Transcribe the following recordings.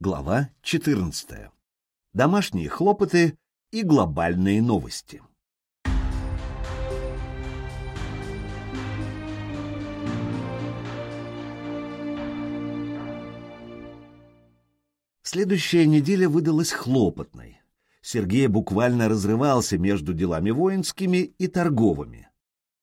Глава 14. Домашние хлопоты и глобальные новости. Следующая неделя выдалась хлопотной. Сергей буквально разрывался между делами воинскими и торговыми.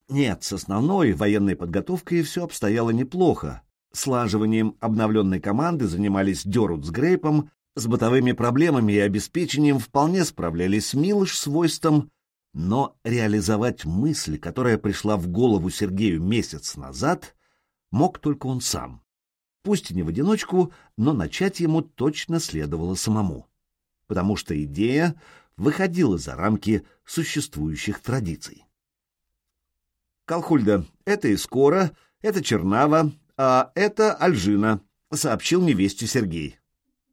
Нет, с основной военной подготовкой все обстояло неплохо, Слаживанием обновленной команды занимались Дерут с Грейпом, с бытовыми проблемами и обеспечением вполне справлялись Милыш с Войстом, но реализовать мысль, которая пришла в голову Сергею месяц назад, мог только он сам. Пусть и не в одиночку, но начать ему точно следовало самому, потому что идея выходила за рамки существующих традиций. «Колхульда, это и скоро, это Чернава, «А это Альжина», — сообщил невесте Сергей.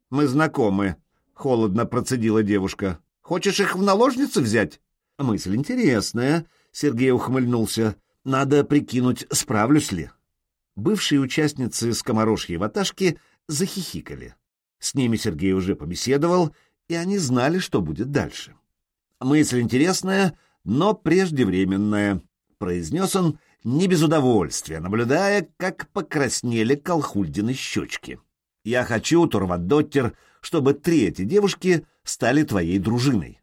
«Мы знакомы», — холодно процедила девушка. «Хочешь их в наложницу взять?» «Мысль интересная», — Сергей ухмыльнулся. «Надо прикинуть, справлюсь ли». Бывшие участницы скоморожьей ваташки захихикали. С ними Сергей уже побеседовал, и они знали, что будет дальше. «Мысль интересная, но преждевременная», — произнес он, — не без удовольствия, наблюдая, как покраснели Колхульдины щечки. «Я хочу, Турвадоттер, чтобы три эти девушки стали твоей дружиной».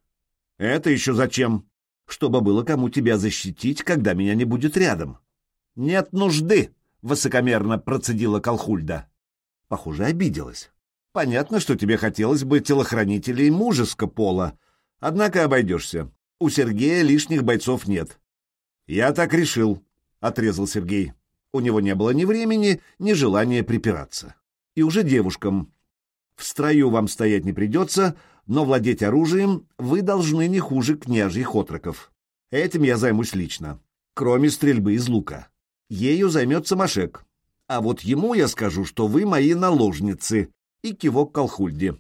«Это еще зачем?» «Чтобы было кому тебя защитить, когда меня не будет рядом». «Нет нужды», — высокомерно процедила Колхульда. Похоже, обиделась. «Понятно, что тебе хотелось бы телохранителей мужеского пола, однако обойдешься. У Сергея лишних бойцов нет». «Я так решил», — отрезал Сергей. У него не было ни времени, ни желания припираться. И уже девушкам. В строю вам стоять не придется, но владеть оружием вы должны не хуже княжьих отроков. Этим я займусь лично, кроме стрельбы из лука. Ею займется Машек. А вот ему я скажу, что вы мои наложницы. И кивок Колхульде.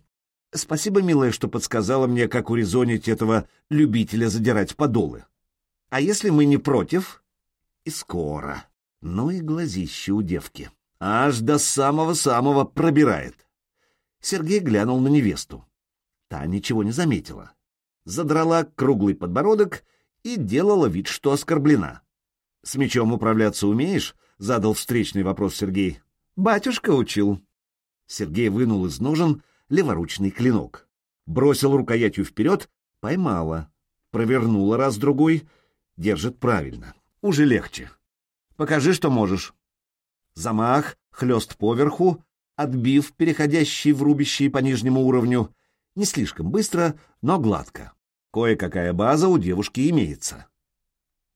Спасибо, милая, что подсказала мне, как урезонить этого любителя задирать подолы. А если мы не против, и скоро. Ну и глазище у девки. Аж до самого-самого пробирает. Сергей глянул на невесту. Та ничего не заметила. Задрала круглый подбородок и делала вид, что оскорблена. — С мечом управляться умеешь? — задал встречный вопрос Сергей. — Батюшка учил. Сергей вынул из ножен леворучный клинок. Бросил рукоятью вперед, поймала. Провернула раз-другой. Держит правильно уже легче. Покажи, что можешь. Замах, хлест поверху, отбив переходящий в рубящий по нижнему уровню. Не слишком быстро, но гладко. Кое-какая база у девушки имеется.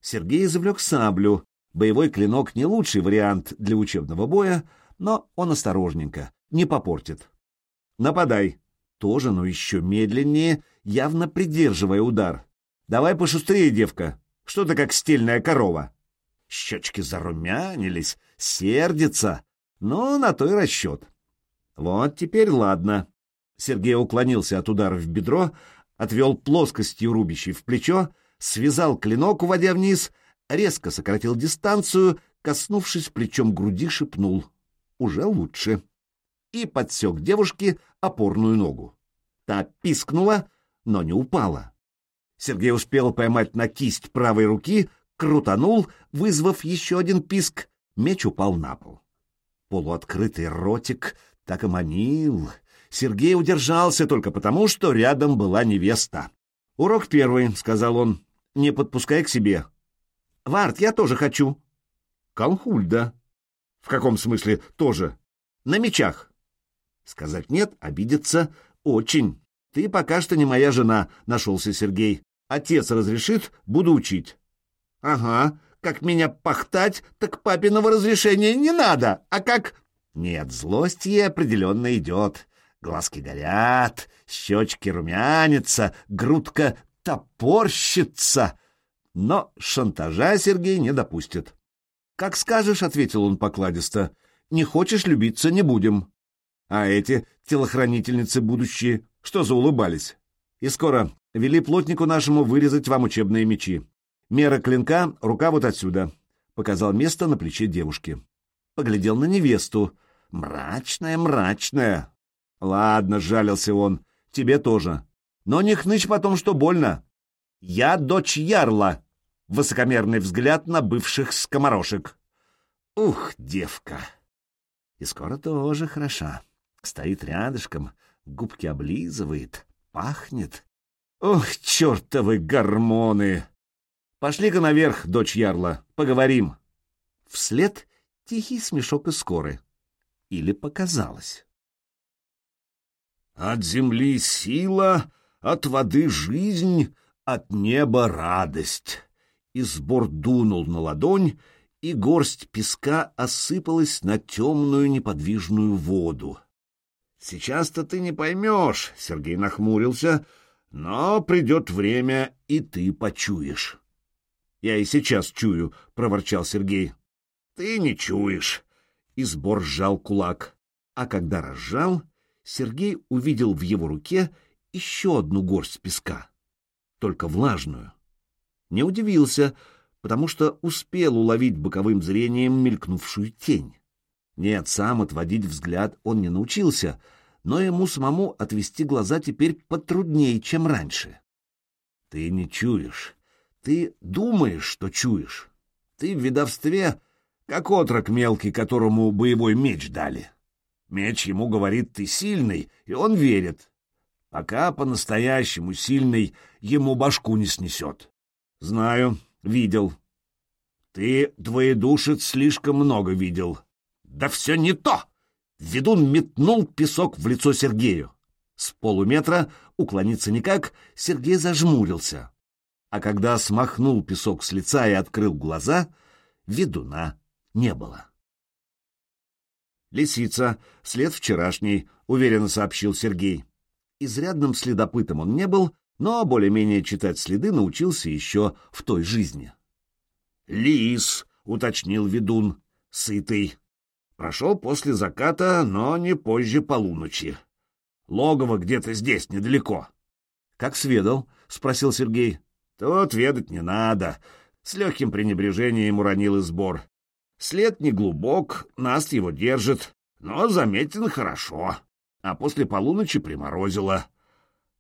Сергей извлек саблю. Боевой клинок не лучший вариант для учебного боя, но он осторожненько, не попортит. Нападай. Тоже, но еще медленнее, явно придерживая удар. Давай пошустрее, девка. Что ты как стильная корова? Щечки зарумянились, сердится. Ну, на то и расчет. Вот теперь ладно. Сергей уклонился от удара в бедро, отвел плоскостью рубящий в плечо, связал клинок, уводя вниз, резко сократил дистанцию, коснувшись плечом груди, шепнул. Уже лучше. И подсек девушке опорную ногу. Та пискнула, но не упала. Сергей успел поймать на кисть правой руки, крутанул, вызвав еще один писк, меч упал на пол. Полуоткрытый ротик так и манил. Сергей удержался только потому, что рядом была невеста. «Урок первый», — сказал он, — «не подпускай к себе». «Варт, я тоже хочу». «Колхульда». «В каком смысле тоже?» «На мечах». Сказать «нет» — обидеться очень. «Ты пока что не моя жена», — нашелся Сергей. «Отец разрешит, буду учить». «Ага, как меня пахтать, так папиного разрешения не надо, а как...» «Нет, злость ей определенно идет. Глазки горят, щечки румянятся, грудка топорщится». Но шантажа Сергей не допустит. «Как скажешь», — ответил он покладисто, — «не хочешь любиться, не будем». А эти телохранительницы будущие что заулыбались? И скоро вели плотнику нашему вырезать вам учебные мечи. Мера клинка — рука вот отсюда. Показал место на плече девушки. Поглядел на невесту. Мрачная, мрачная. Ладно, жалился он, тебе тоже. Но не хнычь потом, что больно. Я дочь Ярла. Высокомерный взгляд на бывших скоморошек. Ух, девка! И скоро тоже хороша. Стоит рядышком, губки облизывает, пахнет. Ох, чертовы гормоны! Пошли-ка наверх, дочь Ярла, поговорим. Вслед тихий смешок из скоры. Или показалось. От земли сила, от воды жизнь, от неба радость. И сбор дунул на ладонь, и горсть песка осыпалась на темную неподвижную воду. «Сейчас-то ты не поймешь», — Сергей нахмурился, — «но придет время, и ты почуешь». «Я и сейчас чую», — проворчал Сергей. «Ты не чуешь». И сбор сжал кулак. А когда разжал, Сергей увидел в его руке еще одну горсть песка, только влажную. Не удивился, потому что успел уловить боковым зрением мелькнувшую тень. Нет, сам отводить взгляд он не научился, но ему самому отвести глаза теперь потруднее, чем раньше. Ты не чуешь. Ты думаешь, что чуешь. Ты в ведовстве, как отрок мелкий, которому боевой меч дали. Меч ему говорит, ты сильный, и он верит. Пока по-настоящему сильный ему башку не снесет. Знаю, Видел. Ты, двоедушец, слишком много видел. Да все не то! Ведун метнул песок в лицо Сергею. С полуметра уклониться никак, Сергей зажмурился. А когда смахнул песок с лица и открыл глаза, ведуна не было. «Лисица, след вчерашний», — уверенно сообщил Сергей. Изрядным следопытом он не был, но более-менее читать следы научился еще в той жизни. «Лис», — уточнил ведун, — «сытый. Прошел после заката, но не позже полуночи. Логово где-то здесь, недалеко». «Как сведал?» — спросил Сергей. «Тут ведать не надо», — с легким пренебрежением уронил и сбор. «След не глубок, нас его держит, но заметен хорошо, а после полуночи приморозило».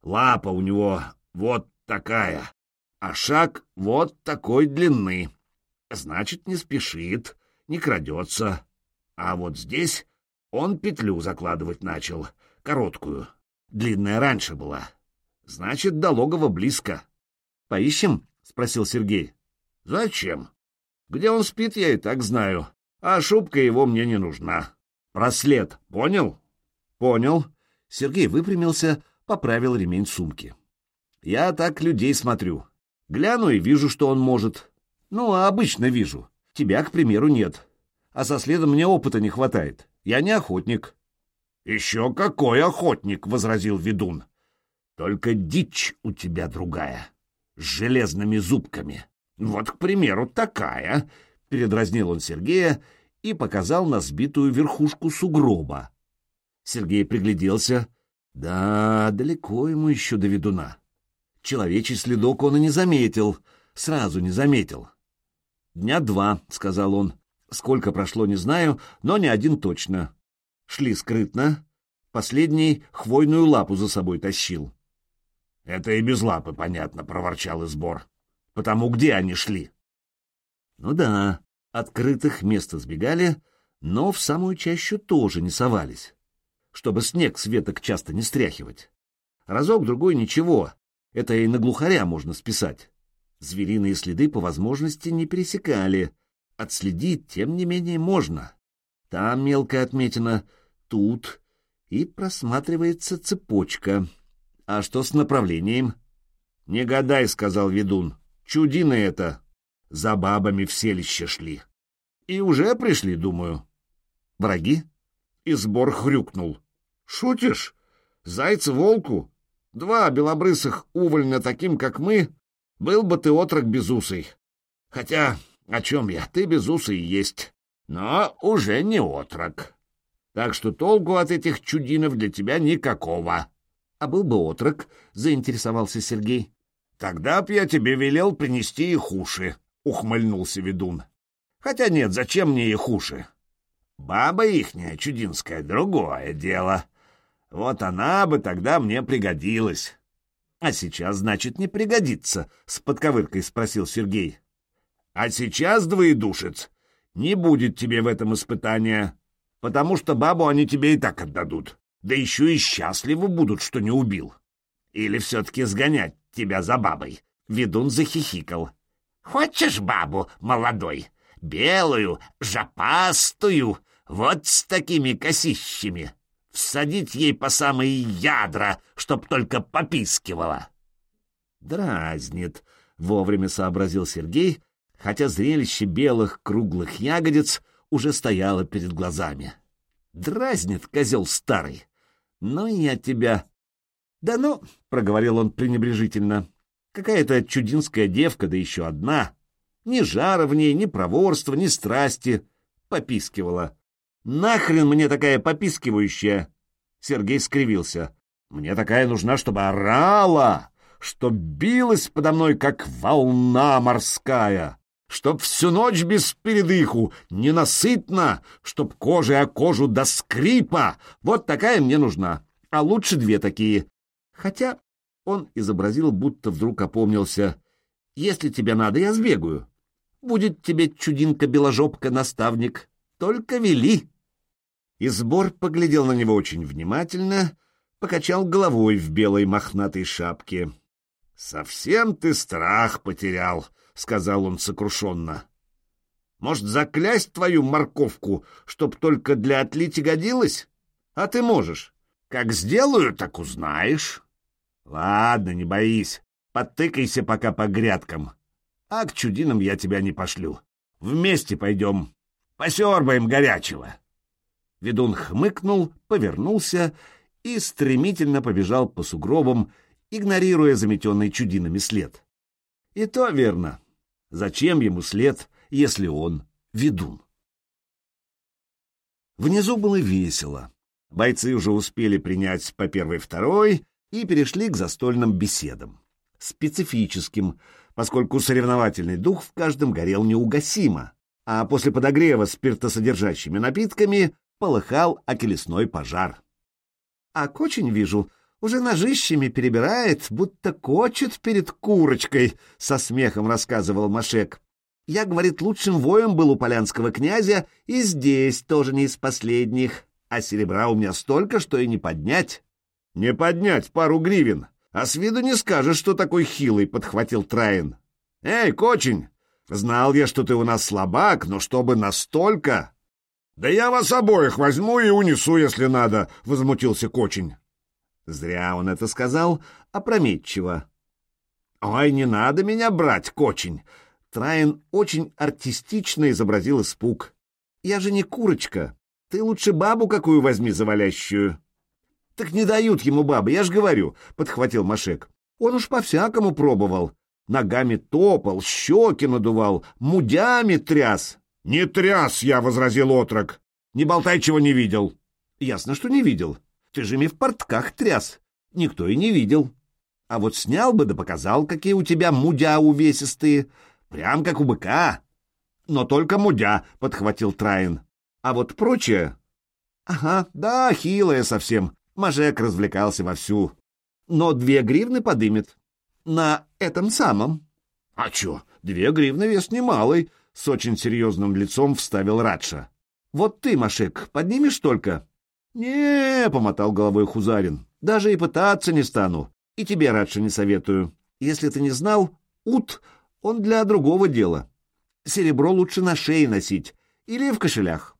Лапа у него вот такая, а шаг вот такой длины. Значит, не спешит, не крадется. А вот здесь он петлю закладывать начал, короткую. Длинная раньше была. Значит, до логова близко. — Поищем? — спросил Сергей. — Зачем? Где он спит, я и так знаю. А шубка его мне не нужна. Прослед, понял? — Понял. Сергей выпрямился, поправил ремень сумки. Я так людей смотрю. Гляну и вижу, что он может. Ну, а обычно вижу. Тебя, к примеру, нет. А со следом мне опыта не хватает. Я не охотник. — Еще какой охотник! — возразил ведун. — Только дичь у тебя другая. С железными зубками. Вот, к примеру, такая. Передразнил он Сергея и показал на сбитую верхушку сугроба. Сергей пригляделся, да, далеко ему еще до ведуна. Человечий следок он и не заметил, сразу не заметил. «Дня два», — сказал он. «Сколько прошло, не знаю, но не один точно. Шли скрытно. Последний хвойную лапу за собой тащил». «Это и без лапы, понятно», — проворчал Избор. «Потому где они шли?» «Ну да, открытых мест избегали, но в самую чащу тоже не совались чтобы снег с веток часто не стряхивать. Разок-другой ничего, это и на глухаря можно списать. Звериные следы по возможности не пересекали. Отследить, тем не менее, можно. Там мелкая отметина, тут, и просматривается цепочка. А что с направлением? — Не гадай, — сказал ведун, — чудины это. За бабами в селище шли. И уже пришли, думаю. Враги? И сбор хрюкнул. Шутишь? Зайца волку? Два белобрысых увольня таким, как мы? Был бы ты отрок безусый. Хотя, о чем я? Ты безусый есть. Но уже не отрок. Так что толку от этих чудинов для тебя никакого. А был бы отрок, заинтересовался Сергей. Тогда б я тебе велел принести их уши, ухмыльнулся ведун. Хотя нет, зачем мне их уши? Баба ихняя чудинская, другое дело. Вот она бы тогда мне пригодилась. А сейчас, значит, не пригодится, — с подковыркой спросил Сергей. А сейчас, двоедушец, не будет тебе в этом испытания, потому что бабу они тебе и так отдадут. Да еще и счастливы будут, что не убил. Или все-таки сгонять тебя за бабой? Ведун захихикал. Хочешь бабу, молодой? Белую, жопастую, вот с такими косищами. Всадить ей по самые ядра, чтоб только попискивала. Дразнит, — вовремя сообразил Сергей, хотя зрелище белых круглых ягодиц уже стояло перед глазами. Дразнит козел старый. Ну, я тебя... Да ну, — проговорил он пренебрежительно, — какая-то чудинская девка, да еще одна. Ни жара в ней, ни проворства, ни страсти. Попискивала. Нахрен мне такая попискивающая? Сергей скривился. Мне такая нужна, чтобы орала, чтоб билась подо мной, как волна морская чтоб всю ночь без передыху, ненасытно, чтоб кожей о кожу до скрипа. Вот такая мне нужна, а лучше две такие. Хотя он изобразил, будто вдруг опомнился. Если тебе надо, я сбегаю. Будет тебе чудинка-беложопка наставник, только вели. И сбор поглядел на него очень внимательно, покачал головой в белой мохнатой шапке. — Совсем ты страх потерял, — сказал он сокрушенно. «Может, заклясть твою морковку, чтоб только для отлити годилась? А ты можешь. Как сделаю, так узнаешь. Ладно, не боись, подтыкайся пока по грядкам. А к чудинам я тебя не пошлю. Вместе пойдем, посербаем горячего». Ведун хмыкнул, повернулся и стремительно побежал по сугробам, игнорируя заметенный чудинами след. И то верно. Зачем ему след, если он ведун? Внизу было весело. Бойцы уже успели принять по первой-второй и перешли к застольным беседам. Специфическим, поскольку соревновательный дух в каждом горел неугасимо, а после подогрева спиртосодержащими напитками полыхал окелесной пожар. — А очень вижу, уже ножищами перебирает, будто кочет перед курочкой, — со смехом рассказывал Машек. Я, говорит, лучшим воем был у полянского князя, и здесь тоже не из последних, а серебра у меня столько, что и не поднять. — Не поднять пару гривен, а с виду не скажешь, что такой хилый, — подхватил Траин. — Эй, кочень, знал я, что ты у нас слабак, но чтобы настолько... — Да я вас обоих возьму и унесу, если надо, — возмутился кочень. Зря он это сказал, опрометчиво. «Ой, не надо меня брать, кочень!» Траин очень артистично изобразил испуг. «Я же не курочка. Ты лучше бабу какую возьми завалящую». «Так не дают ему бабы, я ж говорю», — подхватил Машек. «Он уж по-всякому пробовал. Ногами топал, щеки надувал, мудями тряс». «Не тряс я», — возразил отрок. «Не болтай, чего не видел». «Ясно, что не видел. Ты же ми в портках тряс. Никто и не видел. А вот снял бы да показал, какие у тебя мудя увесистые. Прям как у быка. Но только мудя, — подхватил Траин. А вот прочее... Ага, да, хилая совсем. Мажек развлекался вовсю. Но две гривны подымет. На этом самом. А чё, две гривны вес немалый, — с очень серьезным лицом вставил Радша. Вот ты, Машек, поднимешь только? Не помотал головой Хузарин. «Даже и пытаться не стану. И тебе, Радше, не советую. Если ты не знал, ут, он для другого дела. Серебро лучше на шее носить или в кошелях».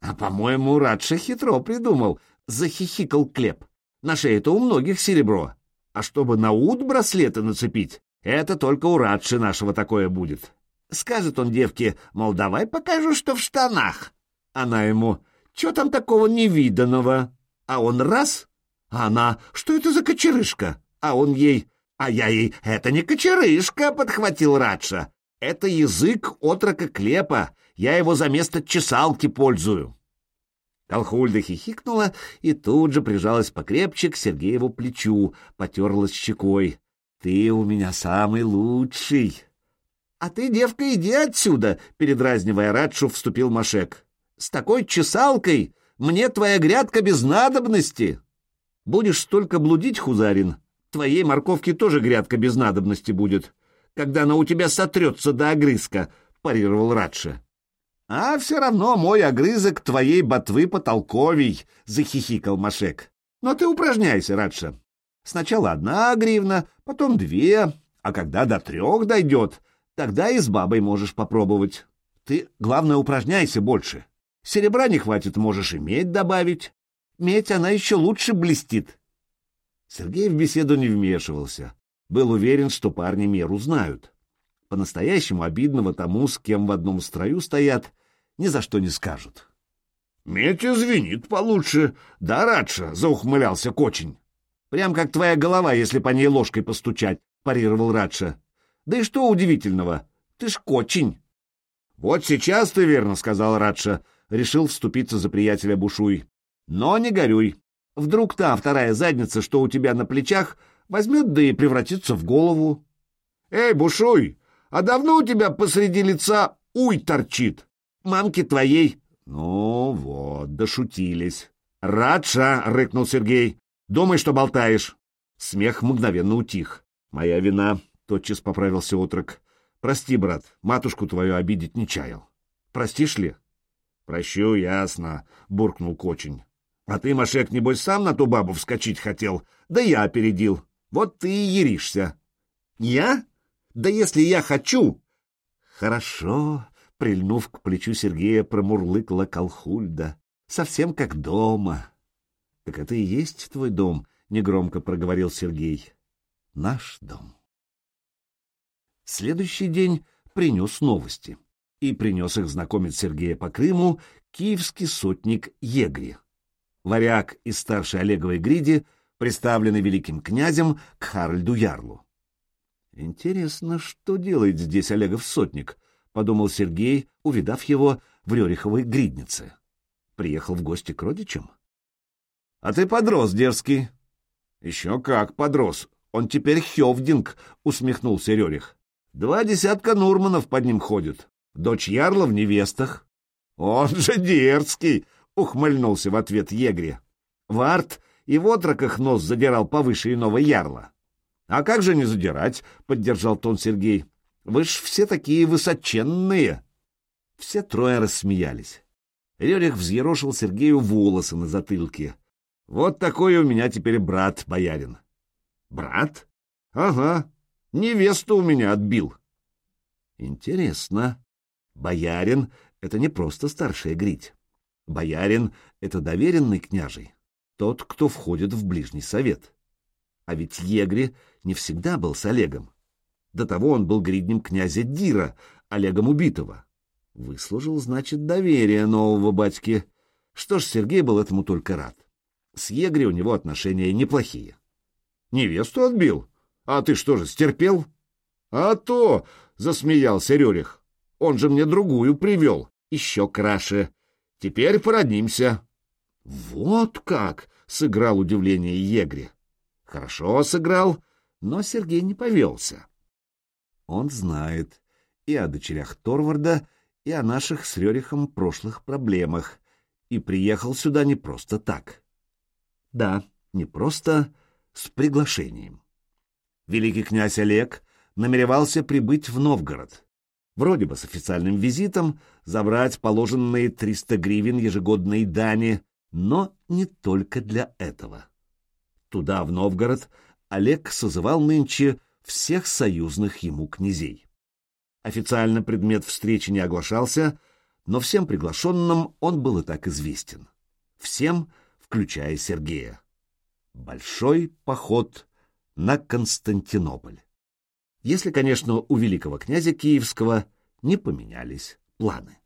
«А, по-моему, Радша хитро придумал», — захихикал Клеп. «На шее-то у многих серебро. А чтобы на ут браслеты нацепить, это только у Радши нашего такое будет. Скажет он девке, мол, давай покажу, что в штанах. Она ему, что там такого невиданного? А он раз, а она, что это за кочерышка? А он ей, а я ей, это не кочерышка, подхватил Радша. Это язык отрока Клепа, я его за место чесалки пользую. Колхульда хихикнула и тут же прижалась покрепче к Сергееву плечу, потерлась щекой. «Ты у меня самый лучший!» «А ты, девка, иди отсюда!» — передразнивая Радшу, вступил Машек. С такой чесалкой мне твоя грядка без надобности. Будешь столько блудить, Хузарин, твоей морковке тоже грядка без надобности будет, когда она у тебя сотрется до огрызка, — парировал Радша. — А все равно мой огрызок твоей ботвы потолковий, — захихикал Машек. — Но ты упражняйся, Радша. Сначала одна гривна, потом две, а когда до трех дойдет, тогда и с бабой можешь попробовать. Ты, главное, упражняйся больше. Серебра не хватит, можешь и медь добавить. Медь, она еще лучше блестит. Сергей в беседу не вмешивался. Был уверен, что парни меру знают. По-настоящему обидного тому, с кем в одном строю стоят, ни за что не скажут. — Медь извинит получше. Да, Радша, — заухмылялся Кочень. — Прям как твоя голова, если по ней ложкой постучать, — парировал Радша. — Да и что удивительного? Ты ж Кочень. — Вот сейчас ты верно, — сказал Радша. Решил вступиться за приятеля Бушуй. Но не горюй. Вдруг та вторая задница, что у тебя на плечах, возьмет да и превратится в голову. Эй, Бушуй, а давно у тебя посреди лица уй торчит? Мамки твоей. Ну вот, дошутились. Радша, рыкнул Сергей. Думай, что болтаешь. Смех мгновенно утих. Моя вина, тотчас поправился отрок. Прости, брат, матушку твою обидеть не чаял. Простишь ли? Прощу, ясно, буркнул Кочень. А ты, Машек, небось, сам на ту бабу вскочить хотел, да я опередил. Вот ты и еришься. Я? Да если я хочу... Хорошо, прильнув к плечу Сергея, промурлыкала Колхульда. Совсем как дома. Так это и есть твой дом, негромко проговорил Сергей. Наш дом. Следующий день принес новости. И принес их знакомить Сергея по Крыму киевский сотник Егри варяг из старшей Олеговой гриди, представленный великим князем к Харальду Ярлу. «Интересно, что делает здесь Олегов сотник?» — подумал Сергей, увидав его в Рериховой гриднице. Приехал в гости к родичам? — А ты подрос, дерзкий. — Еще как подрос. Он теперь Хевдинг, — усмехнулся Рерих. — Два десятка Нурманов под ним ходят. Дочь Ярла в невестах. — Он же дерзкий, — ухмыльнулся в ответ егре. Варт и в отроках нос задирал повыше иного ярла. — А как же не задирать? — поддержал тон Сергей. — Вы ж все такие высоченные. Все трое рассмеялись. Рерих взъерошил Сергею волосы на затылке. — Вот такой у меня теперь брат, боярин. — Брат? — Ага. Невесту у меня отбил. — Интересно. Боярин — это не просто старшая грить. Боярин — это доверенный княжий, тот, кто входит в ближний совет. А ведь Егри не всегда был с Олегом. До того он был гриднем князя Дира, Олегом убитого. Выслужил, значит, доверие нового батьки. Что ж, Сергей был этому только рад. С Егри у него отношения неплохие. Невесту отбил? А ты что же, стерпел? А то, — засмеялся Рерих, — он же мне другую привел, еще краше. Теперь породнимся. — Вот как! — сыграл удивление Егри. Хорошо сыграл, но Сергей не повелся. Он знает и о дочерях Торварда, и о наших с Рерихом прошлых проблемах, и приехал сюда не просто так. Да, не просто с приглашением. Великий князь Олег намеревался прибыть в Новгород, вроде бы с официальным визитом, забрать положенные 300 гривен ежегодной дани, но не только для этого. Туда, в Новгород, Олег созывал нынче всех союзных ему князей. Официально предмет встречи не оглашался, но всем приглашенным он был и так известен. Всем, включая Сергея. Большой поход на Константинополь если, конечно, у великого князя Киевского не поменялись планы.